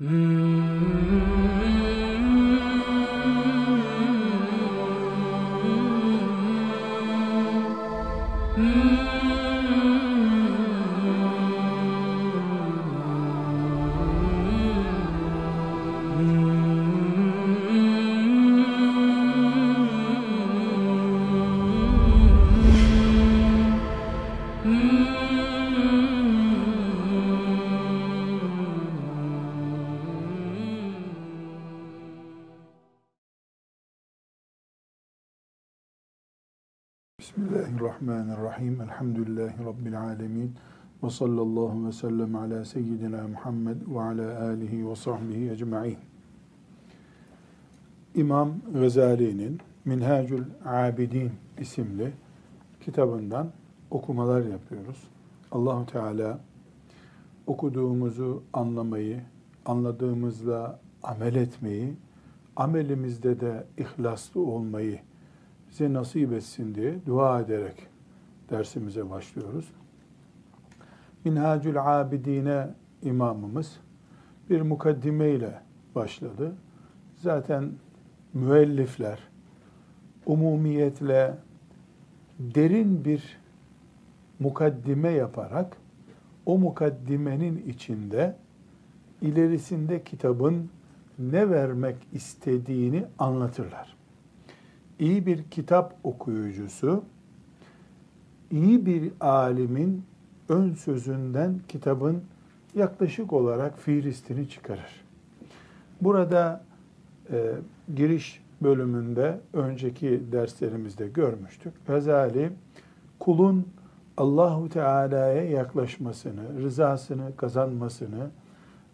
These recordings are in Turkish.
Mm. Bismillahirrahmanirrahim. Elhamdülillahi Rabbil alemin. Ve sallallahu ve sellem ala seyyidina Muhammed ve ala alihi ve sahbihi ecma'in. İmam Gazali'nin Minhacül Abidin isimli kitabından okumalar yapıyoruz. Allahu Teala okuduğumuzu anlamayı, anladığımızla amel etmeyi, amelimizde de ihlaslı olmayı bize nasip etsin diye dua ederek dersimize başlıyoruz. Minhacül Abidine imamımız bir mukaddime ile başladı. Zaten müellifler umumiyetle derin bir mukaddime yaparak o mukaddimenin içinde ilerisinde kitabın ne vermek istediğini anlatırlar iyi bir kitap okuyucusu, iyi bir alimin ön sözünden kitabın yaklaşık olarak fiilistini çıkarır. Burada e, giriş bölümünde önceki derslerimizde görmüştük. Gazali kulun Allahu Teala'ya yaklaşmasını, rızasını kazanmasını,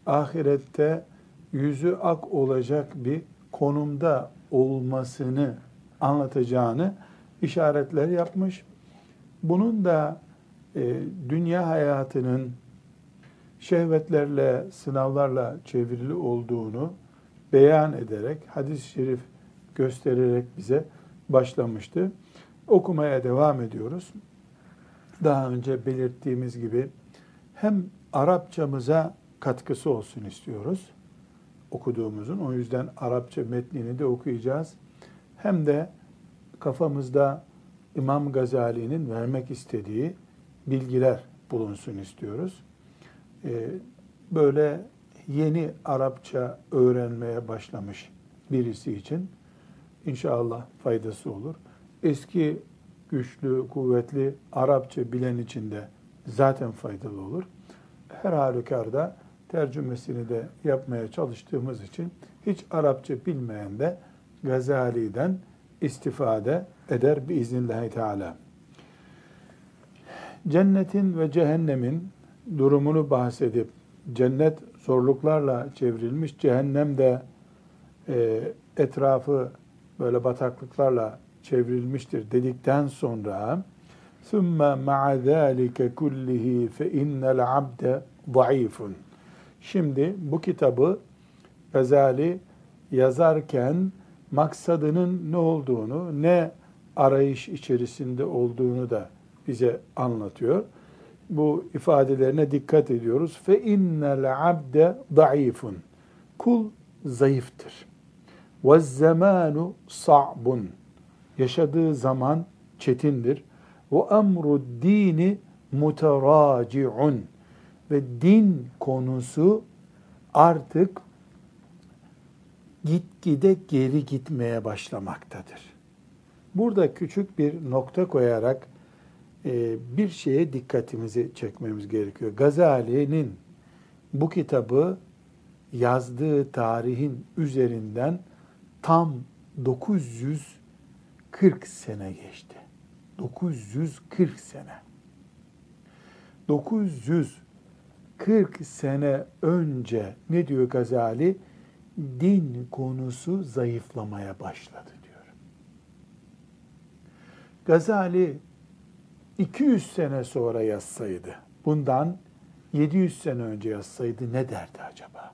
ahirette yüzü ak olacak bir konumda olmasını anlatacağını işaretler yapmış. Bunun da e, dünya hayatının şehvetlerle, sınavlarla çevrili olduğunu beyan ederek, hadis-i şerif göstererek bize başlamıştı. Okumaya devam ediyoruz. Daha önce belirttiğimiz gibi hem Arapçamıza katkısı olsun istiyoruz okuduğumuzun. O yüzden Arapça metnini de okuyacağız hem de kafamızda İmam Gazali'nin vermek istediği bilgiler bulunsun istiyoruz. Ee, böyle yeni Arapça öğrenmeye başlamış birisi için inşallah faydası olur. Eski güçlü, kuvvetli Arapça bilen için de zaten faydalı olur. Her halükarda tercümesini de yapmaya çalıştığımız için hiç Arapça bilmeyen de Gazali'den istifade eder biiznillahü teala. Cennetin ve cehennemin durumunu bahsedip cennet zorluklarla çevrilmiş, cehennem de e, etrafı böyle bataklıklarla çevrilmiştir dedikten sonra ثُمَّ مَعَ ذَٰلِكَ كُلِّهِ فَاِنَّ الْعَبْدَ ضَعِيفٌ Şimdi bu kitabı Gazali yazarken maksadının ne olduğunu, ne arayış içerisinde olduğunu da bize anlatıyor. Bu ifadelerine dikkat ediyoruz. Fe innel abde zayıfun. Kul zayıftır. Ve zamanu sa'bun. Yaşadığı zaman çetindir. Ve emru dini muteraciun. Ve din konusu artık gitgide geri gitmeye başlamaktadır. Burada küçük bir nokta koyarak e, bir şeye dikkatimizi çekmemiz gerekiyor. Gazali'nin bu kitabı yazdığı tarihin üzerinden tam 940 sene geçti. 940 sene. 940 sene önce ne diyor Gazali? din konusu zayıflamaya başladı. Gazali 200 sene sonra yazsaydı, bundan 700 sene önce yazsaydı ne derdi acaba?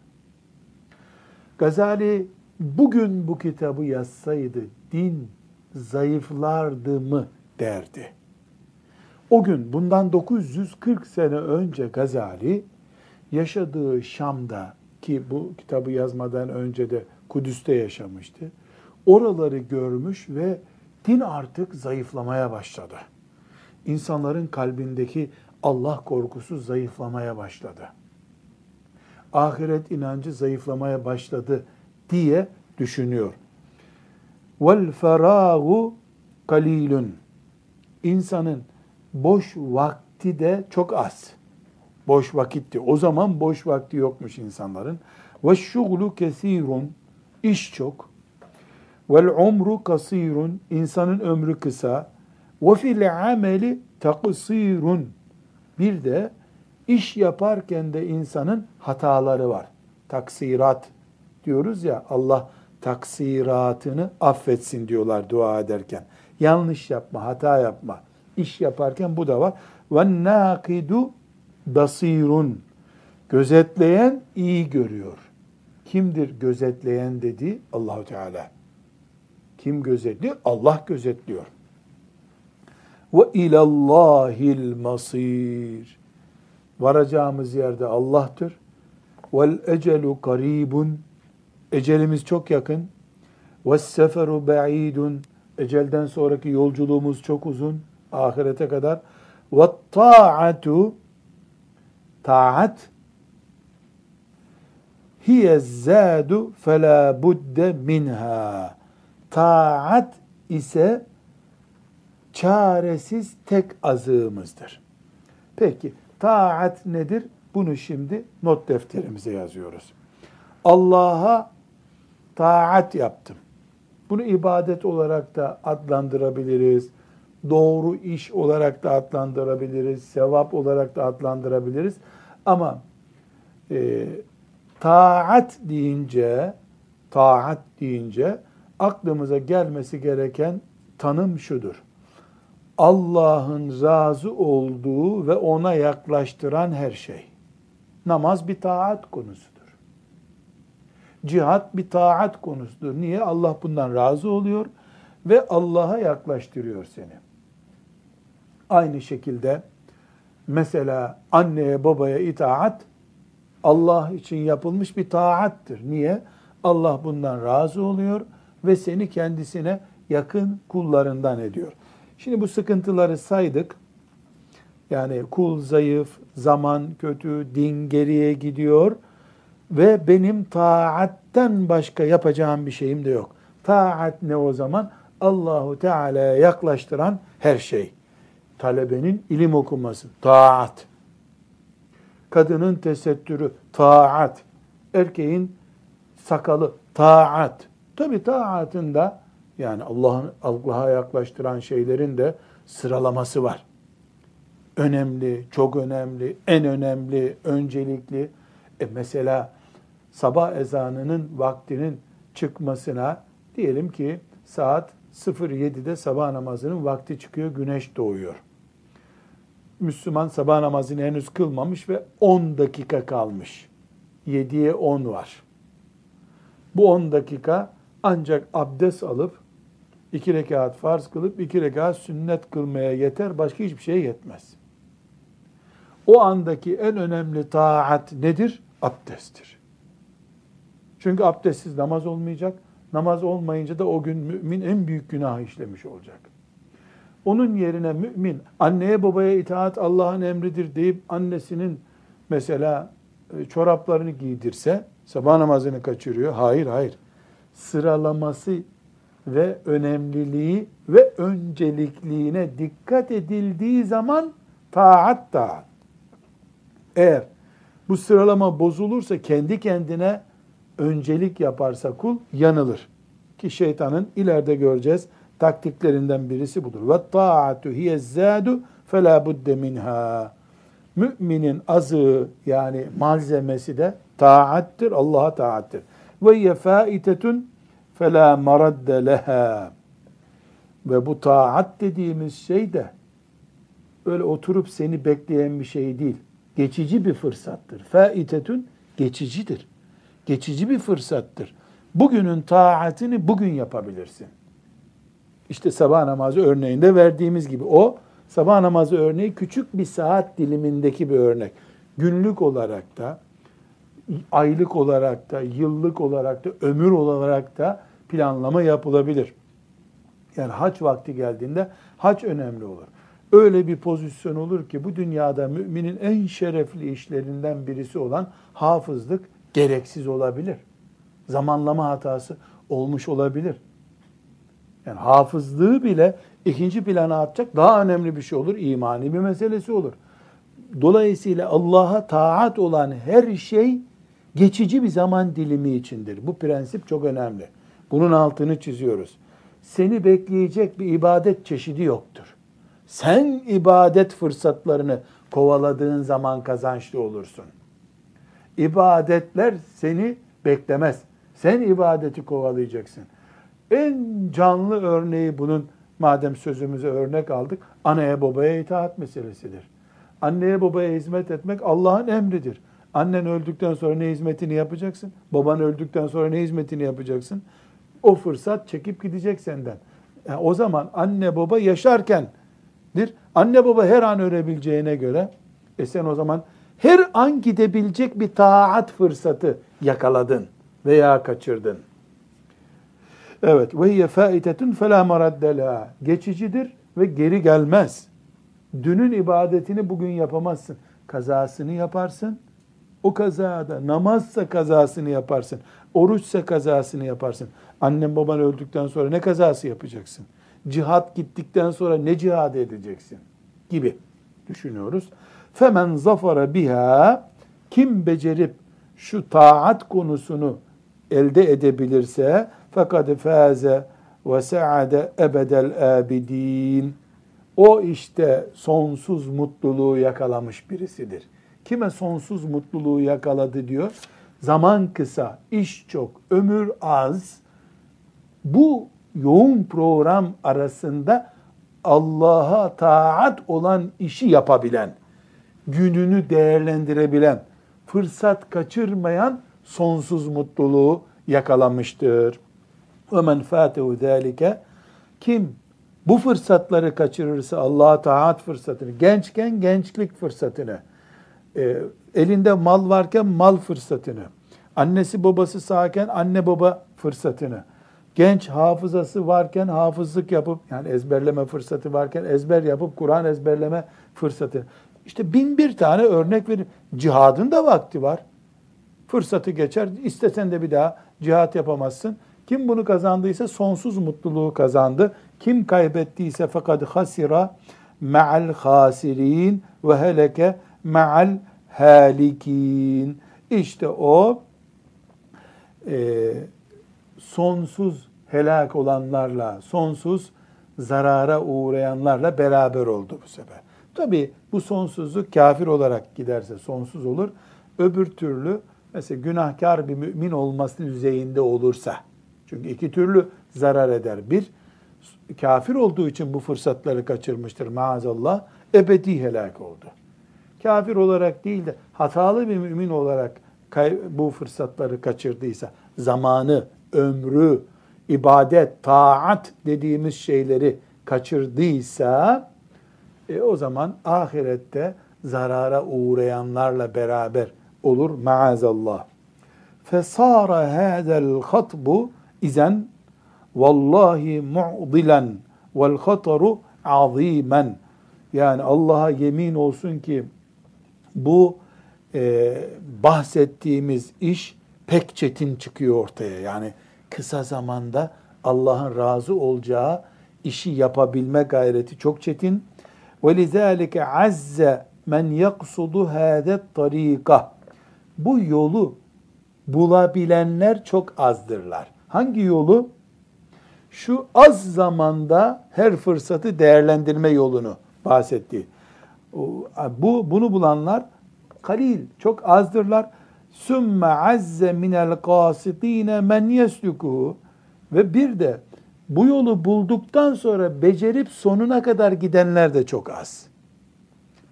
Gazali bugün bu kitabı yazsaydı din zayıflardı mı derdi. O gün bundan 940 sene önce Gazali yaşadığı Şam'da ki bu kitabı yazmadan önce de Kudüs'te yaşamıştı. Oraları görmüş ve din artık zayıflamaya başladı. İnsanların kalbindeki Allah korkusu zayıflamaya başladı. Ahiret inancı zayıflamaya başladı diye düşünüyor. Vel feragu kalilun. İnsanın boş vakti de çok az. Boş vakitti. O zaman boş vakti yokmuş insanların. Ve şuglu kesirun. İş çok. Vel umru kasirun. İnsanın ömrü kısa. Ve fil ameli taksirun. Bir de iş yaparken de insanın hataları var. Taksirat diyoruz ya Allah taksiratını affetsin diyorlar dua ederken. Yanlış yapma, hata yapma. İş yaparken bu da var. Ve nakidu basirun. Gözetleyen iyi görüyor. Kimdir gözetleyen dedi Allahu Teala. Kim gözetliyor? Allah gözetliyor. Ve ilallahil masir. Varacağımız yerde Allah'tır. Vel ecelu karibun. Ecelimiz çok yakın. Ve seferu ba'idun. Ecelden sonraki yolculuğumuz çok uzun. Ahirete kadar. Ve ta'atu. Taat. Hiye zâdu felâ budde minha. Taat ise çaresiz tek azığımızdır. Peki taat nedir? Bunu şimdi not defterimize yazıyoruz. Allah'a taat yaptım. Bunu ibadet olarak da adlandırabiliriz. Doğru iş olarak da adlandırabiliriz. Sevap olarak da adlandırabiliriz. Ama e, taat deyince taat deyince aklımıza gelmesi gereken tanım şudur. Allah'ın razı olduğu ve ona yaklaştıran her şey. Namaz bir taat konusudur. Cihat bir taat konusudur. Niye? Allah bundan razı oluyor ve Allah'a yaklaştırıyor seni. Aynı şekilde mesela anneye babaya itaat Allah için yapılmış bir taattır. Niye? Allah bundan razı oluyor seni kendisine yakın kullarından ediyor. Şimdi bu sıkıntıları saydık. Yani kul zayıf, zaman kötü, din geriye gidiyor ve benim taatten başka yapacağım bir şeyim de yok. Taat ne o zaman? Allahu Teala'ya yaklaştıran her şey. Talebenin ilim okuması, taat. Kadının tesettürü, taat. Erkeğin sakalı, taat. Tabi taatında yani Allah'ın Allah'a yaklaştıran şeylerin de sıralaması var. Önemli, çok önemli, en önemli, öncelikli. E mesela sabah ezanının vaktinin çıkmasına diyelim ki saat 07'de sabah namazının vakti çıkıyor, güneş doğuyor. Müslüman sabah namazını henüz kılmamış ve 10 dakika kalmış. 7'ye 10 var. Bu 10 dakika ancak abdest alıp iki rekat farz kılıp iki rekat sünnet kılmaya yeter. Başka hiçbir şeye yetmez. O andaki en önemli taat nedir? Abdesttir. Çünkü abdestsiz namaz olmayacak. Namaz olmayınca da o gün mümin en büyük günah işlemiş olacak. Onun yerine mümin anneye babaya itaat Allah'ın emridir deyip annesinin mesela e, çoraplarını giydirse sabah namazını kaçırıyor. Hayır hayır. Sıralaması ve önemliliği ve öncelikliğine dikkat edildiği zaman taat taat. Eğer bu sıralama bozulursa kendi kendine öncelik yaparsa kul yanılır. Ki şeytanın ileride göreceğiz taktiklerinden birisi budur. Ve taatu hiye zadu fela budde minha. Müminin azığı yani malzemesi de taattir, Allah'a taattir ve yefaitetun fela maradde leha. Ve bu taat dediğimiz şey de öyle oturup seni bekleyen bir şey değil. Geçici bir fırsattır. Faitetun geçicidir. Geçici bir fırsattır. Bugünün taatini bugün yapabilirsin. İşte sabah namazı örneğinde verdiğimiz gibi o sabah namazı örneği küçük bir saat dilimindeki bir örnek. Günlük olarak da aylık olarak da, yıllık olarak da, ömür olarak da planlama yapılabilir. Yani haç vakti geldiğinde haç önemli olur. Öyle bir pozisyon olur ki bu dünyada müminin en şerefli işlerinden birisi olan hafızlık gereksiz olabilir. Zamanlama hatası olmuş olabilir. Yani hafızlığı bile ikinci plana atacak daha önemli bir şey olur. imani bir meselesi olur. Dolayısıyla Allah'a taat olan her şey geçici bir zaman dilimi içindir. Bu prensip çok önemli. Bunun altını çiziyoruz. Seni bekleyecek bir ibadet çeşidi yoktur. Sen ibadet fırsatlarını kovaladığın zaman kazançlı olursun. İbadetler seni beklemez. Sen ibadeti kovalayacaksın. En canlı örneği bunun madem sözümüze örnek aldık anaya babaya itaat meselesidir. Anneye babaya hizmet etmek Allah'ın emridir. Annen öldükten sonra ne hizmetini yapacaksın? Baban öldükten sonra ne hizmetini yapacaksın? O fırsat çekip gidecek senden. Yani o zaman anne baba yaşarkendir. Anne baba her an ölebileceğine göre e sen o zaman her an gidebilecek bir taat fırsatı yakaladın veya kaçırdın. Evet. Ve hiye faitetun fela maraddela. Geçicidir ve geri gelmez. Dünün ibadetini bugün yapamazsın. Kazasını yaparsın. O kazada namazsa kazasını yaparsın. Oruçsa kazasını yaparsın. Annen baban öldükten sonra ne kazası yapacaksın? Cihat gittikten sonra ne cihad edeceksin? Gibi düşünüyoruz. Femen zafara biha kim becerip şu taat konusunu elde edebilirse fakat faze ve saade ebedel abidin. O işte sonsuz mutluluğu yakalamış birisidir. Kime sonsuz mutluluğu yakaladı diyor? Zaman kısa, iş çok, ömür az. Bu yoğun program arasında Allah'a taat olan işi yapabilen, gününü değerlendirebilen, fırsat kaçırmayan sonsuz mutluluğu yakalamıştır. وَمَنْ فَاتَهُ ذَٰلِكَ Kim bu fırsatları kaçırırsa Allah'a taat fırsatını, gençken gençlik fırsatını, e, elinde mal varken mal fırsatını, annesi babası sağken anne baba fırsatını, genç hafızası varken hafızlık yapıp, yani ezberleme fırsatı varken ezber yapıp Kur'an ezberleme fırsatı. İşte bin bir tane örnek verip, cihadın da vakti var. Fırsatı geçer, istesen de bir daha cihat yapamazsın. Kim bunu kazandıysa sonsuz mutluluğu kazandı. Kim kaybettiyse fakat hasira ma'al hasirin ve heleke ma'al halikin. İşte o e, sonsuz helak olanlarla, sonsuz zarara uğrayanlarla beraber oldu bu sefer. Tabi bu sonsuzluk kafir olarak giderse sonsuz olur. Öbür türlü mesela günahkar bir mümin olması düzeyinde olursa, çünkü iki türlü zarar eder. Bir, kafir olduğu için bu fırsatları kaçırmıştır maazallah, ebedi helak oldu. Kafir olarak değil de hatalı bir mümin olarak bu fırsatları kaçırdıysa, zamanı, ömrü, ibadet, taat dediğimiz şeyleri kaçırdıysa, e, o zaman ahirette zarara uğrayanlarla beraber olur maazallah. Fesara hadal hatbu izen vallahi mu'dilen vel hataru azimen. Yani Allah'a yemin olsun ki bu e, bahsettiğimiz iş pek çetin çıkıyor ortaya. Yani kısa zamanda Allah'ın razı olacağı işi yapabilme gayreti çok çetin. وَلِذَٰلِكَ عَزَّ men yaksudu hâdet tarika. Bu yolu bulabilenler çok azdırlar. Hangi yolu? Şu az zamanda her fırsatı değerlendirme yolunu bahsetti. Bu bunu bulanlar kalil, çok azdırlar. Sümme azze minel kasitine men yeslukuhu. Ve bir de bu yolu bulduktan sonra becerip sonuna kadar gidenler de çok az.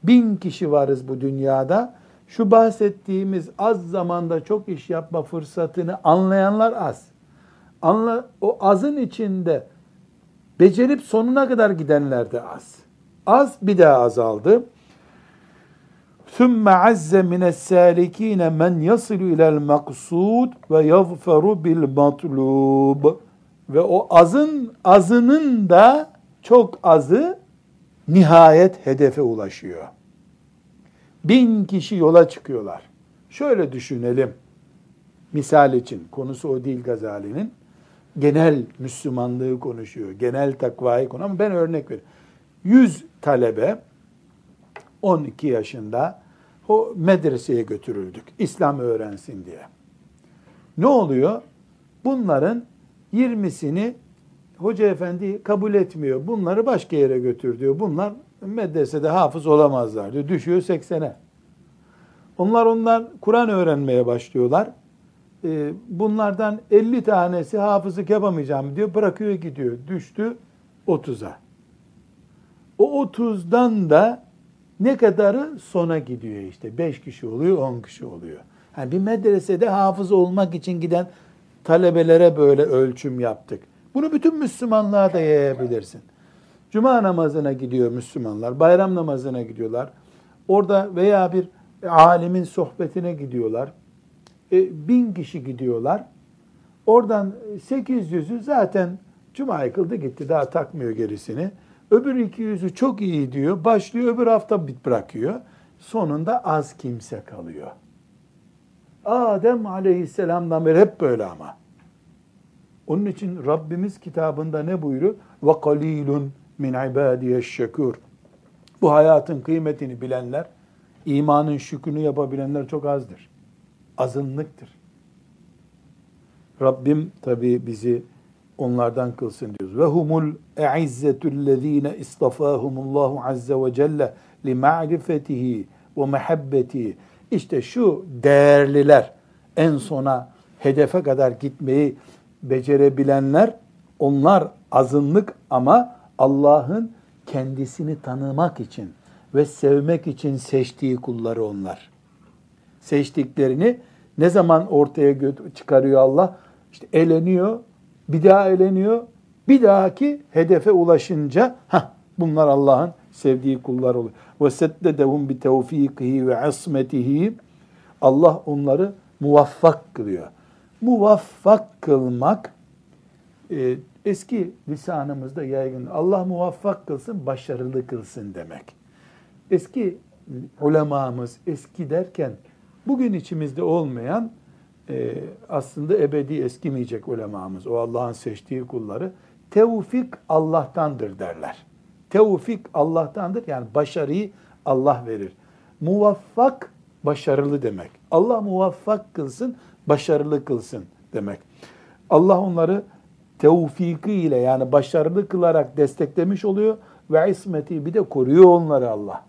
Bin kişi varız bu dünyada. Şu bahsettiğimiz az zamanda çok iş yapma fırsatını anlayanlar az. Anla, o azın içinde becerip sonuna kadar gidenler de az Az bir daha azaldı. ثُمَّ عَزَّ مِنَ السَّالِك۪ينَ مَنْ يَصِلُ اِلَى الْمَقْصُودِ وَيَظْفَرُ بِالْمَطْلُوبِ Ve o azın azının da çok azı nihayet hedefe ulaşıyor. Bin kişi yola çıkıyorlar. Şöyle düşünelim. Misal için, konusu o değil Gazali'nin. Genel Müslümanlığı konuşuyor, genel takvayı konu ama ben örnek veriyorum. 100 talebe 12 yaşında o medreseye götürüldük. İslam öğrensin diye. Ne oluyor? Bunların 20'sini hoca efendi kabul etmiyor. Bunları başka yere götür diyor. Bunlar medresede hafız olamazlar diyor. Düşüyor 80'e. Onlar onlar Kur'an öğrenmeye başlıyorlar. Ee, bunlardan 50 tanesi hafızlık yapamayacağım diyor. Bırakıyor gidiyor. Düştü 30'a. O 30'dan da ne kadarı sona gidiyor işte. 5 kişi oluyor, 10 kişi oluyor. Yani bir medresede hafız olmak için giden talebelere böyle ölçüm yaptık. Bunu bütün Müslümanlığa da yayabilirsin. Cuma namazına gidiyor Müslümanlar, bayram namazına gidiyorlar. Orada veya bir alimin sohbetine gidiyorlar. E, bin kişi gidiyorlar. Oradan 800'ü zaten Cuma kıldı gitti daha takmıyor gerisini. Öbür 200'ü çok iyi diyor. Başlıyor öbür hafta bit bırakıyor. Sonunda az kimse kalıyor. Adem aleyhisselamdan beri hep böyle ama. Onun için Rabbimiz kitabında ne buyuruyor? Ve kalilun min ibadiyeşşekur. Bu hayatın kıymetini bilenler, imanın şükrünü yapabilenler çok azdır. Azınlıktır. Rabbim tabi bizi onlardan kılsın diyoruz. Ve humul e'izzetullezine istafahumullahu azze ve celle li ma'rifetihi ve mehabbetihi. İşte şu değerliler en sona hedefe kadar gitmeyi becerebilenler onlar azınlık ama Allah'ın kendisini tanımak için ve sevmek için seçtiği kulları onlar. Seçtiklerini ne zaman ortaya çıkarıyor Allah? İşte eleniyor, bir daha eleniyor, bir dahaki hedefe ulaşınca ha bunlar Allah'ın sevdiği kullar oluyor. Ve seddedehum bi tevfikihi ve asmetihi Allah onları muvaffak kılıyor. Muvaffak kılmak e, eski lisanımızda yaygın. Allah muvaffak kılsın, başarılı kılsın demek. Eski ulemamız, eski derken bugün içimizde olmayan e, aslında ebedi eskimeyecek ulemamız, o Allah'ın seçtiği kulları tevfik Allah'tandır derler. Tevfik Allah'tandır yani başarıyı Allah verir. Muvaffak başarılı demek. Allah muvaffak kılsın, başarılı kılsın demek. Allah onları tevfiki ile yani başarılı kılarak desteklemiş oluyor ve ismeti bir de koruyor onları Allah.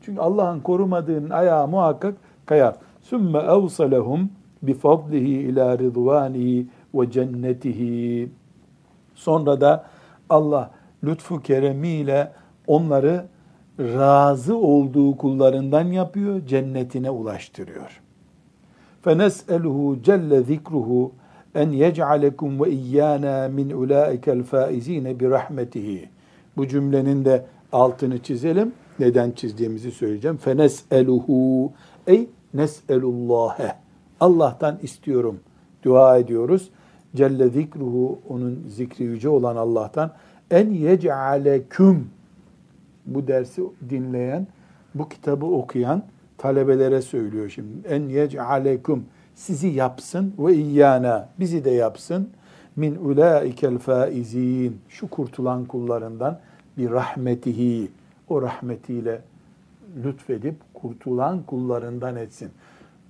Çünkü Allah'ın korumadığının ayağı muhakkak kayar. Sümme evsalehum bifadlihi ila ridvanihi ve cennetihi. Sonra da Allah lütfu keremiyle onları razı olduğu kullarından yapıyor, cennetine ulaştırıyor. فَنَسْأَلُهُ celle zikruhu en yec'alekum ve iyyana min ulaikel faizine bi rahmetihi. Bu cümlenin de altını çizelim. Neden çizdiğimizi söyleyeceğim. Fenes'eluhu ey nes'elullâhe. Allah'tan istiyorum. Dua ediyoruz. Celle zikruhu onun zikri yüce olan Allah'tan en yec'aleküm bu dersi dinleyen, bu kitabı okuyan talebelere söylüyor şimdi. En yec'aleküm sizi yapsın ve iyyana bizi de yapsın min ulaikel faizin şu kurtulan kullarından bir rahmetihi o rahmetiyle lütfedip kurtulan kullarından etsin.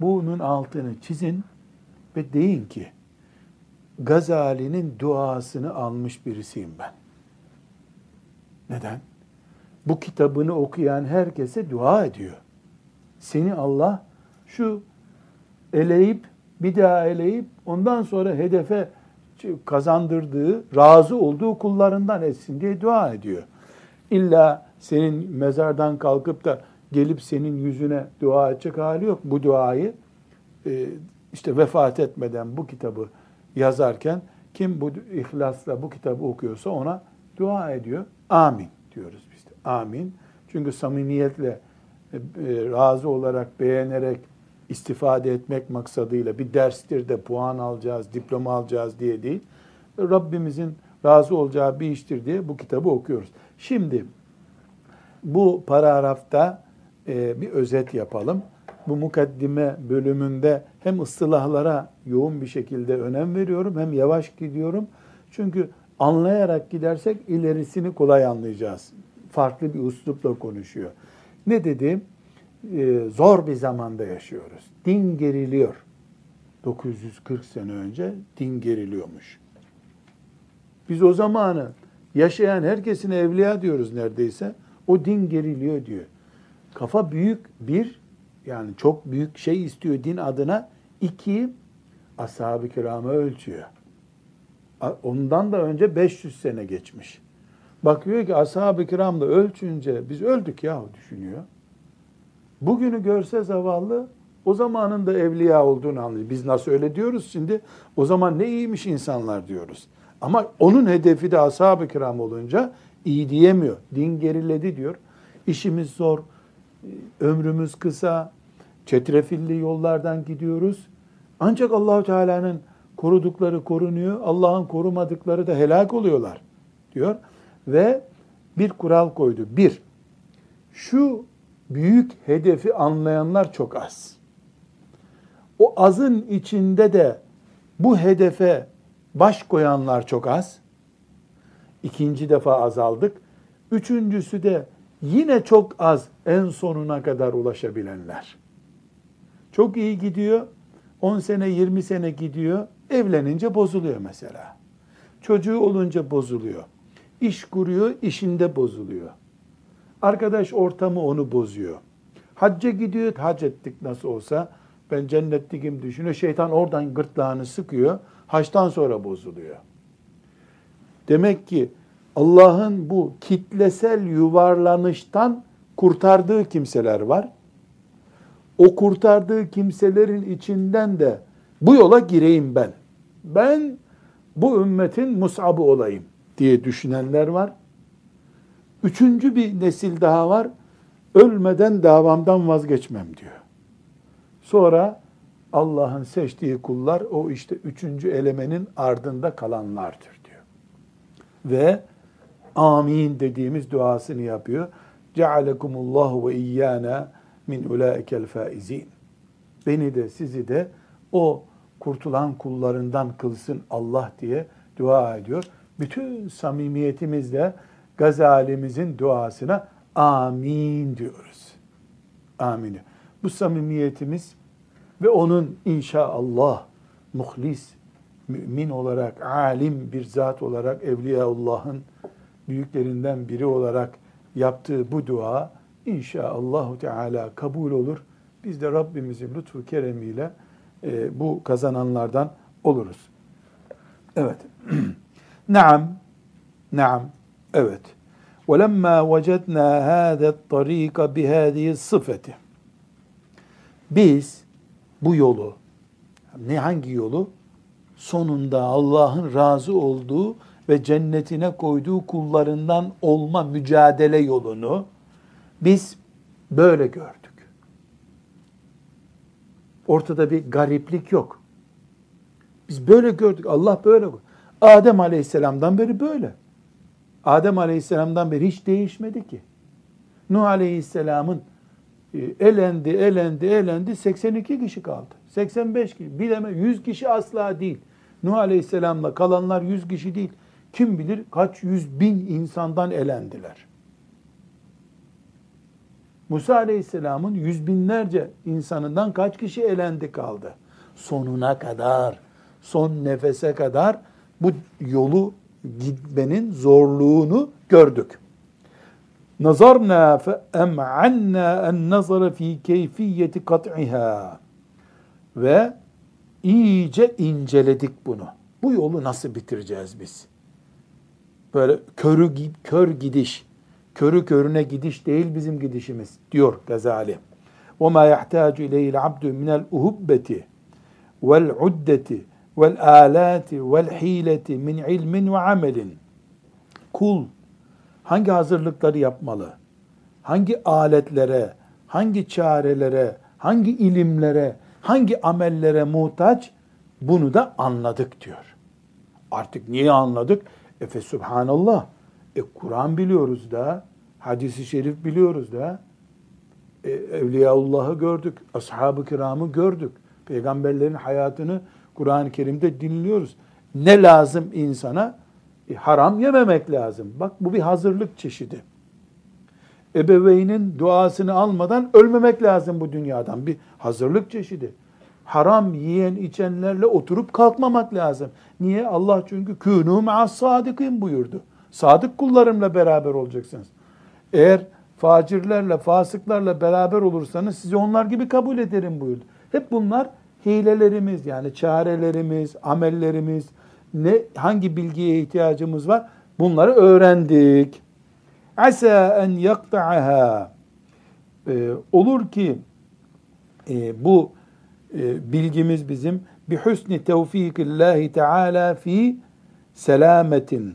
Bunun altını çizin ve deyin ki Gazali'nin duasını almış birisiyim ben. Neden? Bu kitabını okuyan herkese dua ediyor. Seni Allah şu eleyip bir daha eleyip ondan sonra hedefe kazandırdığı, razı olduğu kullarından etsin diye dua ediyor. İlla senin mezardan kalkıp da gelip senin yüzüne dua edecek hali yok. Bu duayı e, işte vefat etmeden bu kitabı yazarken kim bu ihlasla bu kitabı okuyorsa ona dua ediyor. Amin diyoruz biz de. Amin. Çünkü samimiyetle e, razı olarak, beğenerek istifade etmek maksadıyla bir derstir de puan alacağız, diploma alacağız diye değil. Rabbimizin razı olacağı bir iştir diye bu kitabı okuyoruz. Şimdi bu paragrafta e, bir özet yapalım. Bu mukaddime bölümünde hem ıstılahlara yoğun bir şekilde önem veriyorum hem yavaş gidiyorum. Çünkü anlayarak gidersek ilerisini kolay anlayacağız. Farklı bir üslupla konuşuyor. Ne dedi? Ee, zor bir zamanda yaşıyoruz. Din geriliyor. 940 sene önce din geriliyormuş. Biz o zamanı yaşayan herkesin evliya diyoruz neredeyse. O din geriliyor diyor. Kafa büyük bir yani çok büyük şey istiyor din adına. iki ashab-ı kiramı ölçüyor. Ondan da önce 500 sene geçmiş. Bakıyor ki ashab-ı kiram da ölçünce biz öldük ya düşünüyor. Bugünü görse zavallı o zamanın da evliya olduğunu anlıyor. Biz nasıl öyle diyoruz şimdi? O zaman ne iyiymiş insanlar diyoruz. Ama onun hedefi de ashab-ı kiram olunca iyi diyemiyor. Din geriledi diyor. İşimiz zor, ömrümüz kısa, çetrefilli yollardan gidiyoruz. Ancak Allahu Teala'nın korudukları korunuyor, Allah'ın korumadıkları da helak oluyorlar diyor. Ve bir kural koydu. Bir, şu büyük hedefi anlayanlar çok az. O azın içinde de bu hedefe baş koyanlar çok az. İkinci defa azaldık. Üçüncüsü de yine çok az en sonuna kadar ulaşabilenler. Çok iyi gidiyor. 10 sene 20 sene gidiyor. Evlenince bozuluyor mesela. Çocuğu olunca bozuluyor. İş kuruyor, işinde bozuluyor. Arkadaş ortamı onu bozuyor. Hacca gidiyor, hac ettik nasıl olsa. Ben cennetlikim düşünüyor. Şeytan oradan gırtlağını sıkıyor. Haçtan sonra bozuluyor. Demek ki Allah'ın bu kitlesel yuvarlanıştan kurtardığı kimseler var. O kurtardığı kimselerin içinden de bu yola gireyim ben. Ben bu ümmetin musabı olayım diye düşünenler var. Üçüncü bir nesil daha var. Ölmeden davamdan vazgeçmem diyor. Sonra Allah'ın seçtiği kullar o işte üçüncü elemenin ardında kalanlardır diyor. Ve amin dediğimiz duasını yapıyor. Cealekumullahu ve iyyana min ulaikel faizin. Beni de sizi de o kurtulan kullarından kılsın Allah diye dua ediyor. Bütün samimiyetimizle Gazalimizin duasına amin diyoruz. Amin. Bu samimiyetimiz ve onun inşallah muhlis, mümin olarak, alim bir zat olarak, Evliyaullah'ın büyüklerinden biri olarak yaptığı bu dua inşallah Teala kabul olur. Biz de Rabbimizin lütfu keremiyle e, bu kazananlardan oluruz. Evet. Naam. Naam. Evet. وَلَمَّا وَجَدْنَا هَذَا الطَّر۪يقَ بِهَذِهِ الصِّفَةِ Biz bu yolu, ne hangi yolu? Sonunda Allah'ın razı olduğu ve cennetine koyduğu kullarından olma mücadele yolunu biz böyle gördük. Ortada bir gariplik yok. Biz böyle gördük. Allah böyle. Adem Aleyhisselam'dan beri böyle. Adem Aleyhisselam'dan beri hiç değişmedi ki. Nuh Aleyhisselam'ın e, elendi, elendi, elendi 82 kişi kaldı. 85 kişi, bileme 100 kişi asla değil. Nuh Aleyhisselam'la kalanlar 100 kişi değil. Kim bilir kaç yüz bin insandan elendiler. Musa Aleyhisselam'ın yüz binlerce insanından kaç kişi elendi kaldı. Sonuna kadar, son nefese kadar bu yolu gitmenin zorluğunu gördük. Nazarna fe em'anna en nazara fi keyfiyeti kat'iha. Ve iyice inceledik bunu. Bu yolu nasıl bitireceğiz biz? Böyle körü kör gidiş, körü körüne gidiş değil bizim gidişimiz diyor Gazali. وَمَا يَحْتَاجُ اِلَيْهِ الْعَبْدُ مِنَ الْاُهُبَّةِ وَالْعُدَّةِ vel alati vel hileti min ilmin ve amelin. Kul hangi hazırlıkları yapmalı? Hangi aletlere, hangi çarelere, hangi ilimlere, hangi amellere muhtaç bunu da anladık diyor. Artık niye anladık? Efe subhanallah. E Kur'an biliyoruz da, hadisi şerif biliyoruz da, e, Evliyaullah'ı gördük, ashab-ı kiramı gördük. Peygamberlerin hayatını Kur'an-ı Kerim'de dinliyoruz. Ne lazım insana? E, haram yememek lazım. Bak bu bir hazırlık çeşidi. Ebeveynin duasını almadan ölmemek lazım bu dünyadan. Bir hazırlık çeşidi. Haram yiyen içenlerle oturup kalkmamak lazım. Niye? Allah çünkü kûnû ma'as sadıkîn buyurdu. Sadık kullarımla beraber olacaksınız. Eğer facirlerle, fasıklarla beraber olursanız sizi onlar gibi kabul ederim buyurdu. Hep bunlar hilelerimiz yani çarelerimiz, amellerimiz, ne hangi bilgiye ihtiyacımız var? Bunları öğrendik. Asa en yakta'aha. Ee, olur ki e, bu bilgimiz bizim bi husni tevfikillahi teala fi selametin.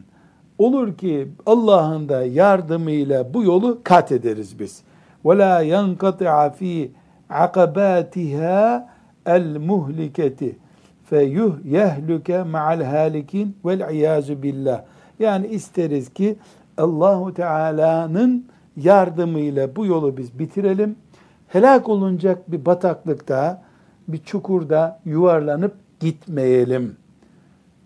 Olur ki Allah'ın da yardımıyla bu yolu kat ederiz biz. Ve la yankati'a fi akabatiha el muhliketi feyuh yehluke ma'al halikin vel iyazu billah. Yani isteriz ki Allahu Teala'nın yardımıyla bu yolu biz bitirelim. Helak olunacak bir bataklıkta, bir çukurda yuvarlanıp gitmeyelim.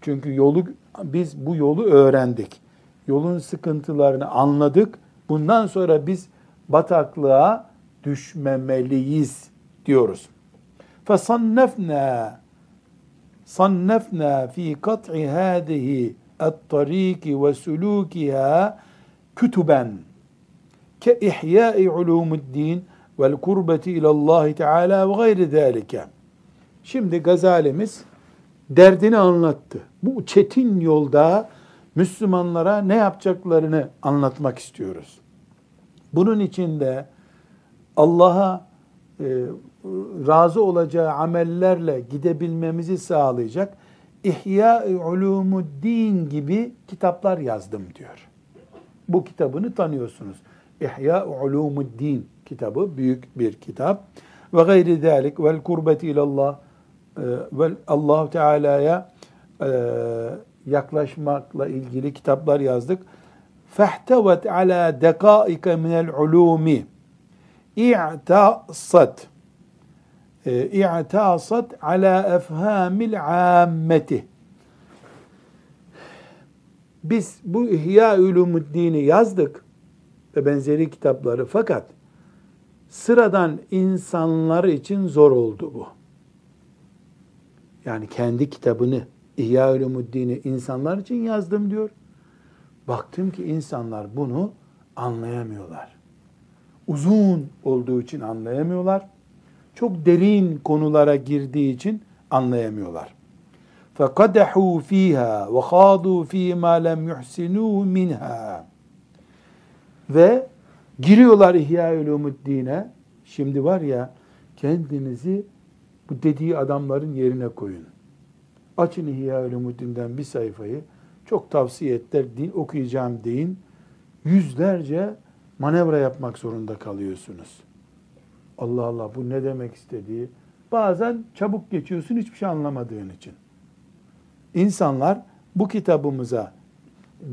Çünkü yolu biz bu yolu öğrendik. Yolun sıkıntılarını anladık. Bundan sonra biz bataklığa düşmemeliyiz diyoruz. فصنفنا صنفنا في قطع هذه الطريق وسلوكها كتبا كإحياء علوم vel kurbeti ilallahi teala ve gayri zâlike. Şimdi Gazalimiz derdini anlattı. Bu çetin yolda Müslümanlara ne yapacaklarını anlatmak istiyoruz. Bunun içinde Allah'a e, razı olacağı amellerle gidebilmemizi sağlayacak İhya-i Ulumuddin gibi kitaplar yazdım diyor. Bu kitabını tanıyorsunuz. İhya-i Ulumuddin kitabı büyük bir kitap. Ve gayri zalik vel kurbeti ilallah e, ve Allah Teala'ya e, yaklaşmakla ilgili kitaplar yazdık. Fehtevet ala dekaike minel ulumi i'tasat e, i'tasat ala efhamil ammeti. Biz bu İhya Ulumuddin'i yazdık ve benzeri kitapları fakat sıradan insanlar için zor oldu bu. Yani kendi kitabını İhya Ulumuddin'i insanlar için yazdım diyor. Baktım ki insanlar bunu anlayamıyorlar. Uzun olduğu için anlayamıyorlar çok derin konulara girdiği için anlayamıyorlar. فَقَدَحُوا ف۪يهَا وَخَاضُوا ف۪ي مَا لَمْ يُحْسِنُوا مِنْهَا Ve giriyorlar İhya Ulumuddin'e. Şimdi var ya kendinizi bu dediği adamların yerine koyun. Açın İhya Ulumuddin'den bir sayfayı. Çok tavsiye etler, din okuyacağım deyin. Yüzlerce manevra yapmak zorunda kalıyorsunuz. Allah Allah bu ne demek istediği. Bazen çabuk geçiyorsun hiçbir şey anlamadığın için. İnsanlar bu kitabımıza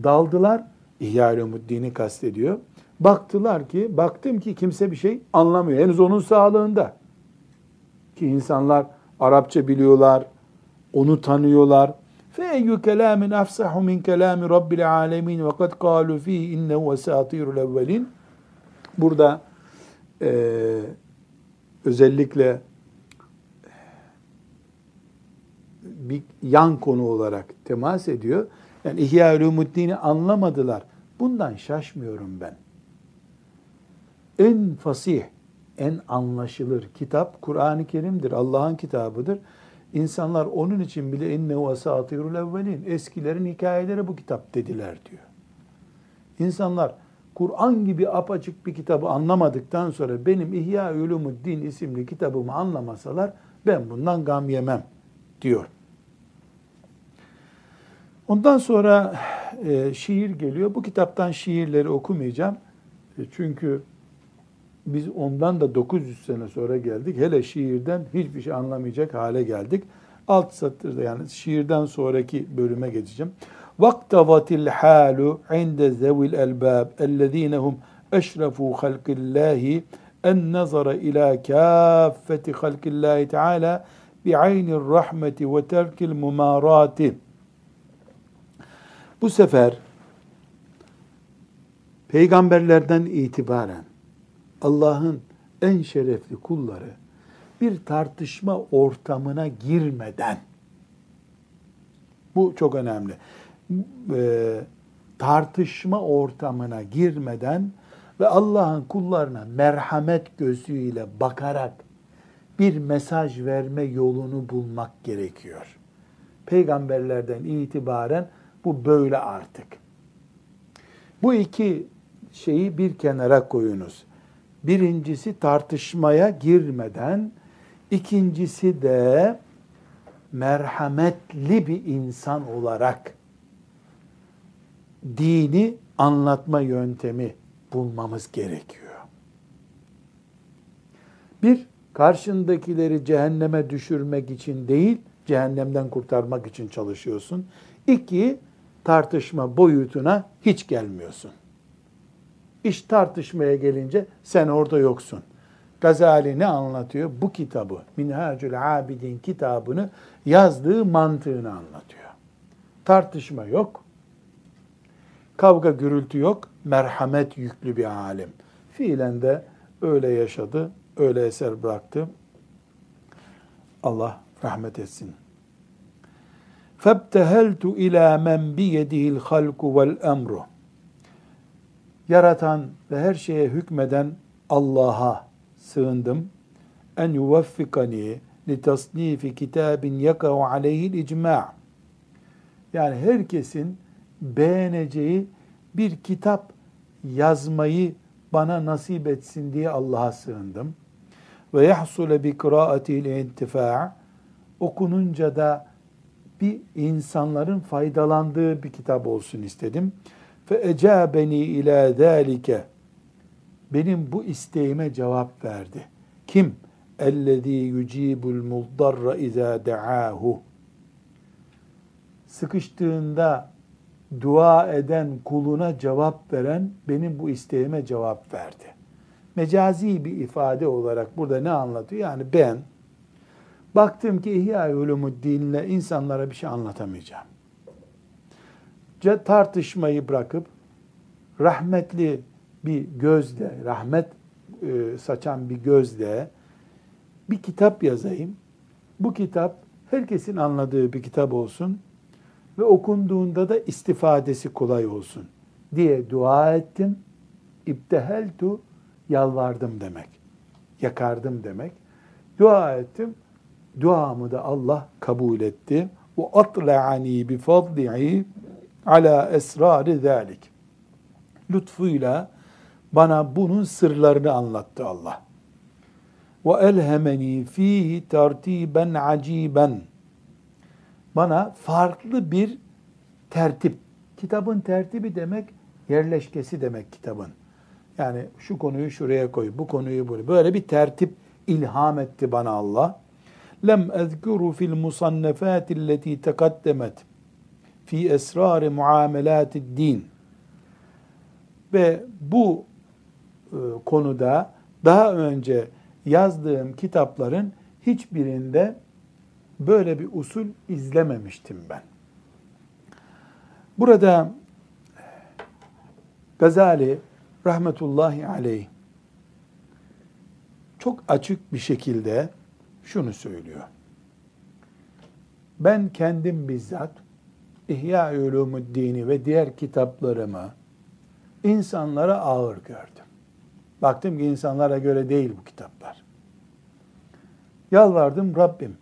daldılar. İhya Ulumuddin'i kastediyor. Baktılar ki, baktım ki kimse bir şey anlamıyor. Henüz onun sağlığında. Ki insanlar Arapça biliyorlar, onu tanıyorlar. فَاَيُّ كَلَامٍ اَفْسَحُ مِنْ كَلَامِ رَبِّ الْعَالَمِينَ وَقَدْ قَالُوا ف۪يهِ اِنَّهُ وَسَاطِيرُ الْاَوَّلِينَ Burada e, özellikle bir yan konu olarak temas ediyor. Yani İhya Ulumuddin'i anlamadılar. Bundan şaşmıyorum ben. En fasih, en anlaşılır kitap Kur'an-ı Kerim'dir. Allah'ın kitabıdır. İnsanlar onun için bile innehu asatirul evvelin. Eskilerin hikayeleri bu kitap dediler diyor. İnsanlar Kur'an gibi apaçık bir kitabı anlamadıktan sonra benim İhya Ulumuddin isimli kitabımı anlamasalar ben bundan gam yemem diyor. Ondan sonra e, şiir geliyor. Bu kitaptan şiirleri okumayacağım. E, çünkü Biz ondan da 900 sene sonra geldik. Hele şiirden hiçbir şey anlamayacak hale geldik. Alt satırda yani şiirden sonraki bölüme geçeceğim. Vaktabatil halu inde zevil elbab ellezine hum eşrefu halkillahi en nazara ila kâffeti halkillahi teâlâ bi'aynir rahmeti ve terkil mumarati. Bu sefer peygamberlerden itibaren Allah'ın en şerefli kulları bir tartışma ortamına girmeden bu çok önemli. E, tartışma ortamına girmeden ve Allah'ın kullarına merhamet gözüyle bakarak bir mesaj verme yolunu bulmak gerekiyor. Peygamberlerden itibaren bu böyle artık. Bu iki şeyi bir kenara koyunuz. Birincisi tartışmaya girmeden, ikincisi de merhametli bir insan olarak dini anlatma yöntemi bulmamız gerekiyor. Bir, karşındakileri cehenneme düşürmek için değil, cehennemden kurtarmak için çalışıyorsun. İki, tartışma boyutuna hiç gelmiyorsun. İş tartışmaya gelince sen orada yoksun. Gazali ne anlatıyor? Bu kitabı, Minhacül Abidin kitabını yazdığı mantığını anlatıyor. Tartışma yok. Kavga gürültü yok. Merhamet yüklü bir alim. Fiilen de öyle yaşadı, öyle eser bıraktı. Allah rahmet etsin. فَابْتَهَلْتُ اِلَى مَنْ بِيَدِهِ الْخَلْقُ وَالْاَمْرُ Yaratan ve her şeye hükmeden Allah'a sığındım. En yuvaffikani li tasnifi kitabin yakau aleyhil icma' yani herkesin beğeneceği bir kitap yazmayı bana nasip etsin diye Allah'a sığındım. Ve yahsule bi kıraatil intifa' okununca da bir insanların faydalandığı bir kitap olsun istedim. Ecabeni ila zalike benim bu isteğime cevap verdi. Kim? Ellezî yucibul muddarra izâ de'âhu. Sıkıştığında dua eden kuluna cevap veren benim bu isteğime cevap verdi. Mecazi bir ifade olarak burada ne anlatıyor? Yani ben baktım ki İhya Ulumuddin'le insanlara bir şey anlatamayacağım. Tartışmayı bırakıp rahmetli bir gözle, rahmet e, saçan bir gözle bir kitap yazayım. Bu kitap herkesin anladığı bir kitap olsun ve okunduğunda da istifadesi kolay olsun diye dua ettim. İbteheltu yalvardım demek. Yakardım demek. Dua ettim. Duamı da Allah kabul etti. Ve atla'ani bi fadlihi ala esrari zalik. Lütfuyla bana bunun sırlarını anlattı Allah. Ve elhemeni fihi tertiben aciben. Bana farklı bir tertip. Kitabın tertibi demek yerleşkesi demek kitabın. Yani şu konuyu şuraya koy, bu konuyu buraya. Böyle bir tertip ilham etti bana Allah. Lem ezkuru fil musannefati lleti tekaddemet fi esrar muamelatid din. Ve bu e, konuda daha önce yazdığım kitapların hiçbirinde böyle bir usul izlememiştim ben. Burada Gazali rahmetullahi aleyh çok açık bir şekilde şunu söylüyor. Ben kendim bizzat İhya Ulumuddin'i ve diğer kitaplarımı insanlara ağır gördüm. Baktım ki insanlara göre değil bu kitaplar. Yalvardım Rabbim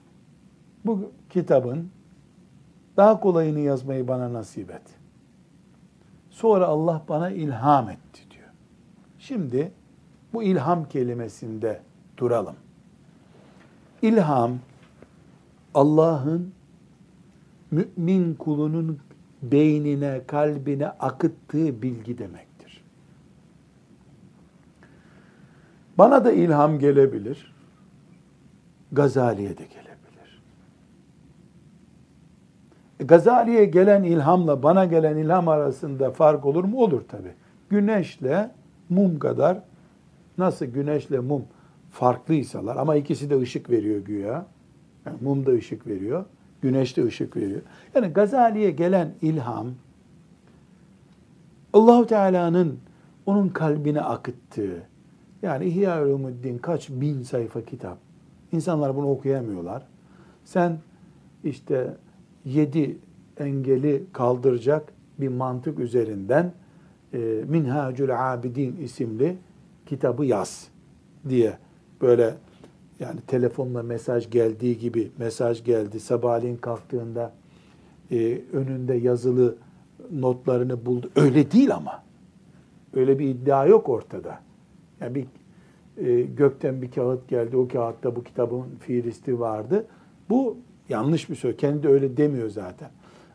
bu kitabın daha kolayını yazmayı bana nasip et. Sonra Allah bana ilham etti diyor. Şimdi bu ilham kelimesinde duralım. İlham Allah'ın mümin kulunun beynine, kalbine akıttığı bilgi demek. Bana da ilham gelebilir. Gazali'ye de gelebilir. E, Gazali'ye gelen ilhamla bana gelen ilham arasında fark olur mu? Olur tabi. Güneşle mum kadar nasıl güneşle mum farklıysalar ama ikisi de ışık veriyor güya. Yani mum da ışık veriyor. Güneş de ışık veriyor. Yani Gazali'ye gelen ilham Allahu Teala'nın onun kalbine akıttığı yani İhya Ulumuddin kaç bin sayfa kitap. İnsanlar bunu okuyamıyorlar. Sen işte yedi engeli kaldıracak bir mantık üzerinden e, Minhacül Abidin isimli kitabı yaz diye böyle yani telefonla mesaj geldiği gibi mesaj geldi. Sabahleyin kalktığında e, önünde yazılı notlarını buldu. Öyle değil ama. Öyle bir iddia yok ortada. Yani bir e, gökten bir kağıt geldi. O kağıtta bu kitabın fiilisti vardı. Bu yanlış bir söz. Kendi de öyle demiyor zaten.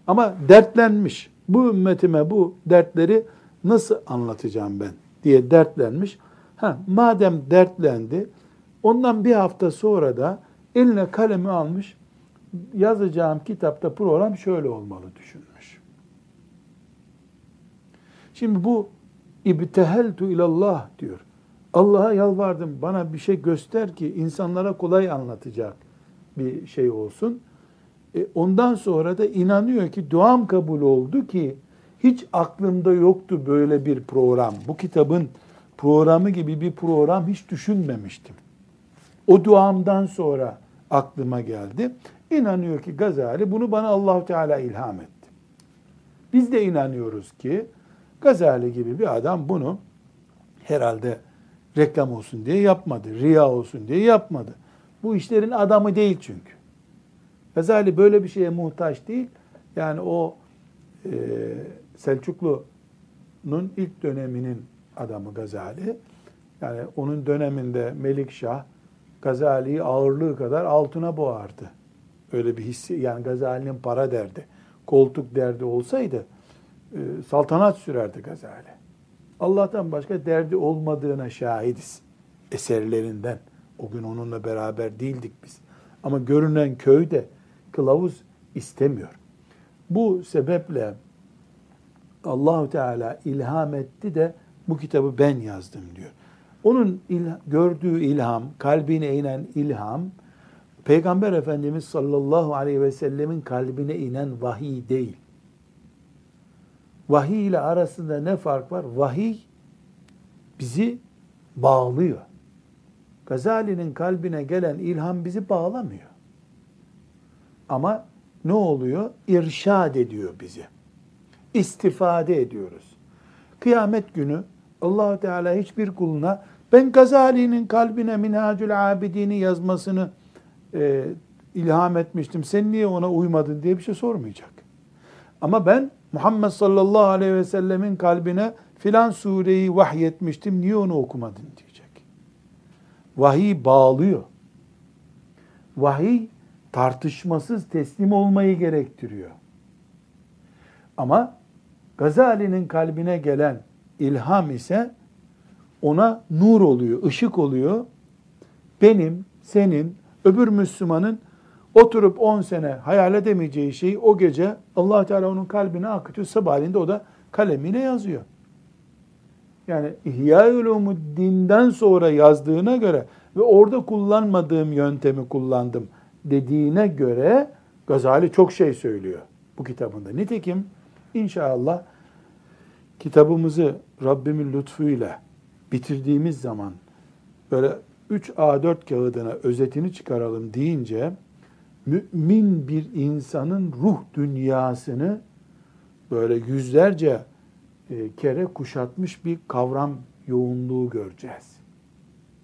Ama dertlenmiş. Bu ümmetime bu dertleri nasıl anlatacağım ben diye dertlenmiş. Ha, madem dertlendi, ondan bir hafta sonra da eline kalemi almış, yazacağım kitapta program şöyle olmalı düşünmüş. Şimdi bu ibteheltu ilallah diyor. Allah'a yalvardım bana bir şey göster ki insanlara kolay anlatacak bir şey olsun. E ondan sonra da inanıyor ki duam kabul oldu ki hiç aklımda yoktu böyle bir program. Bu kitabın programı gibi bir program hiç düşünmemiştim. O duamdan sonra aklıma geldi. İnanıyor ki Gazali bunu bana Allahu Teala ilham etti. Biz de inanıyoruz ki Gazali gibi bir adam bunu herhalde reklam olsun diye yapmadı, riya olsun diye yapmadı. Bu işlerin adamı değil çünkü. Gazali böyle bir şeye muhtaç değil. Yani o e, Selçuklu'nun ilk döneminin adamı Gazali. Yani onun döneminde Melikşah Gazali'yi ağırlığı kadar altına boğardı. Öyle bir hissi yani Gazali'nin para derdi, koltuk derdi olsaydı e, saltanat sürerdi Gazali. Allah'tan başka derdi olmadığına şahidiz eserlerinden. O gün onunla beraber değildik biz. Ama görünen köyde kılavuz istemiyor. Bu sebeple Allahu Teala ilham etti de bu kitabı ben yazdım diyor. Onun il, gördüğü ilham, kalbine inen ilham, Peygamber Efendimiz sallallahu aleyhi ve sellemin kalbine inen vahiy değil. Vahiy ile arasında ne fark var? Vahiy bizi bağlıyor. Gazali'nin kalbine gelen ilham bizi bağlamıyor. Ama ne oluyor? İrşad ediyor bizi. İstifade ediyoruz. Kıyamet günü allah Teala hiçbir kuluna ben Gazali'nin kalbine Minhacül Abidini yazmasını e, ilham etmiştim. Sen niye ona uymadın diye bir şey sormayacak. Ama ben Muhammed sallallahu aleyhi ve sellemin kalbine filan sureyi vahyetmiştim. Niye onu okumadın diyecek. Vahiy bağlıyor. Vahiy tartışmasız teslim olmayı gerektiriyor. Ama Gazali'nin kalbine gelen ilham ise ona nur oluyor, ışık oluyor. Benim, senin, öbür Müslümanın oturup 10 sene hayal edemeyeceği şeyi o gece allah Teala onun kalbine akıtıyor. Sabahleyin de o da kalemiyle yazıyor. Yani İhya-ül dinden sonra yazdığına göre ve orada kullanmadığım yöntemi kullandım dediğine göre Gazali çok şey söylüyor bu kitabında. Nitekim inşallah kitabımızı Rabbimin lütfuyla bitirdiğimiz zaman böyle 3 A4 kağıdına özetini çıkaralım deyince mümin bir insanın ruh dünyasını böyle yüzlerce e, kere kuşatmış bir kavram yoğunluğu göreceğiz.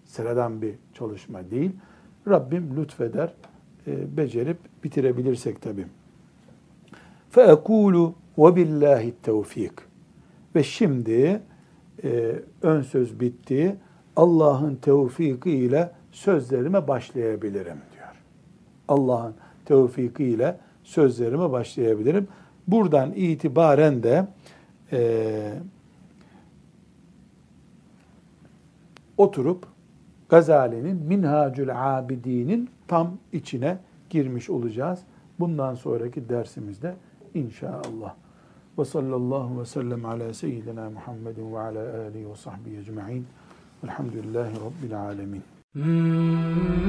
Sıradan bir çalışma değil. Rabbim lütfeder, e, becerip bitirebilirsek tabii. فَاَكُولُ وَبِاللّٰهِ التَّوْفِيقِ Ve şimdi e, ön söz bitti. Allah'ın tevfiki ile sözlerime başlayabilirim diyor. Allah'ın tevfiki ile sözlerime başlayabilirim. Buradan itibaren de e, oturup Gazali'nin Minhacül Abidin'in tam içine girmiş olacağız. Bundan sonraki dersimizde inşallah. Ve sallallahu ve sellem ala seyyidina Muhammedin ve ala alihi ve sahbihi ecma'in. Velhamdülillahi Rabbil alemin. Mm-hmm.